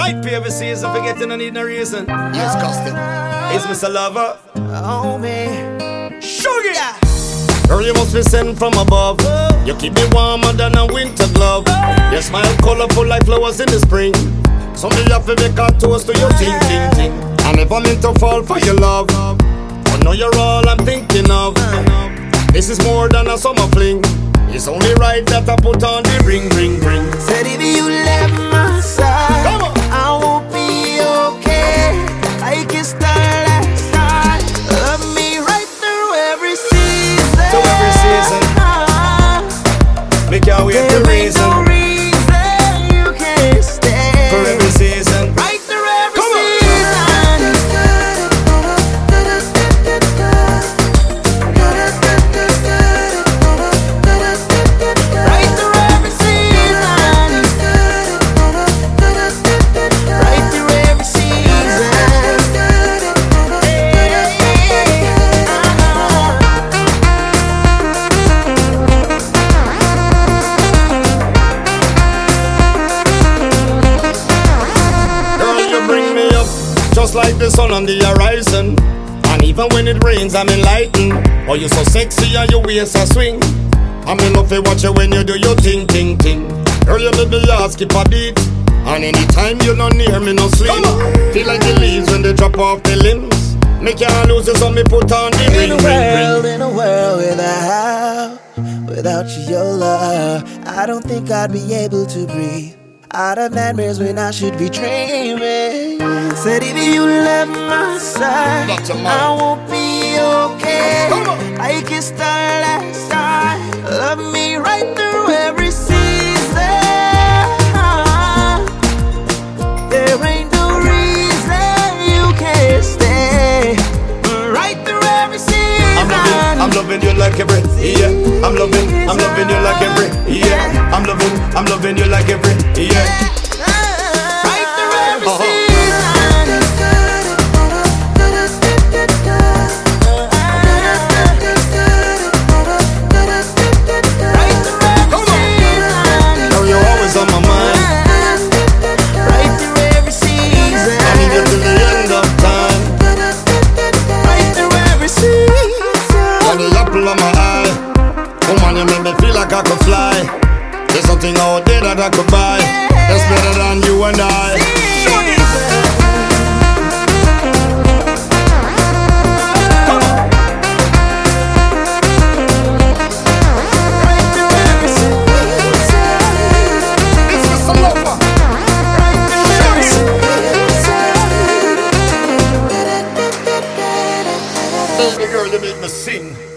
Right for every season, forgetting I need no reason. Yes, custom. Is Mr. Lover? Oh me. Sugar! Girl, you must be sent from above. You keep me warmer than a winter glove. Your smile colorful like flowers in the spring. Someday you have to make a toast to your ting ting ting. I never meant to fall for your love. But now you're all I'm thinking of. This is more than a summer fling. It's only right that I put on the ring, ring, ring. Way There the reason just like the sun on the horizon. And even when it rains, I'm enlightened. Oh, you so sexy and your waist a swing. I'm in love to watch you when you do your ting ting ting. Girl, you make me heart skip a beat. And anytime you're not near me, no sleep. Feel like the leaves when they drop off the limbs. Make your lose you, so me put on the In ring, a ring, world, ring. in a world without, without you, your love, I don't think I'd be able to breathe. Out of nightmares when I should be dreaming. Said if you left my side, I won't be okay. I can start last time. Love me right through every season. Ah, there ain't no reason you can't stay. Right through every season. I'm loving, I'm loving you like every yeah. I'm loving, I'm loving you like every Something out there that I could buy. That's better than you and I. Right through every season. It's Mr. Lover. Right through every season. Baby girl, you make me sing.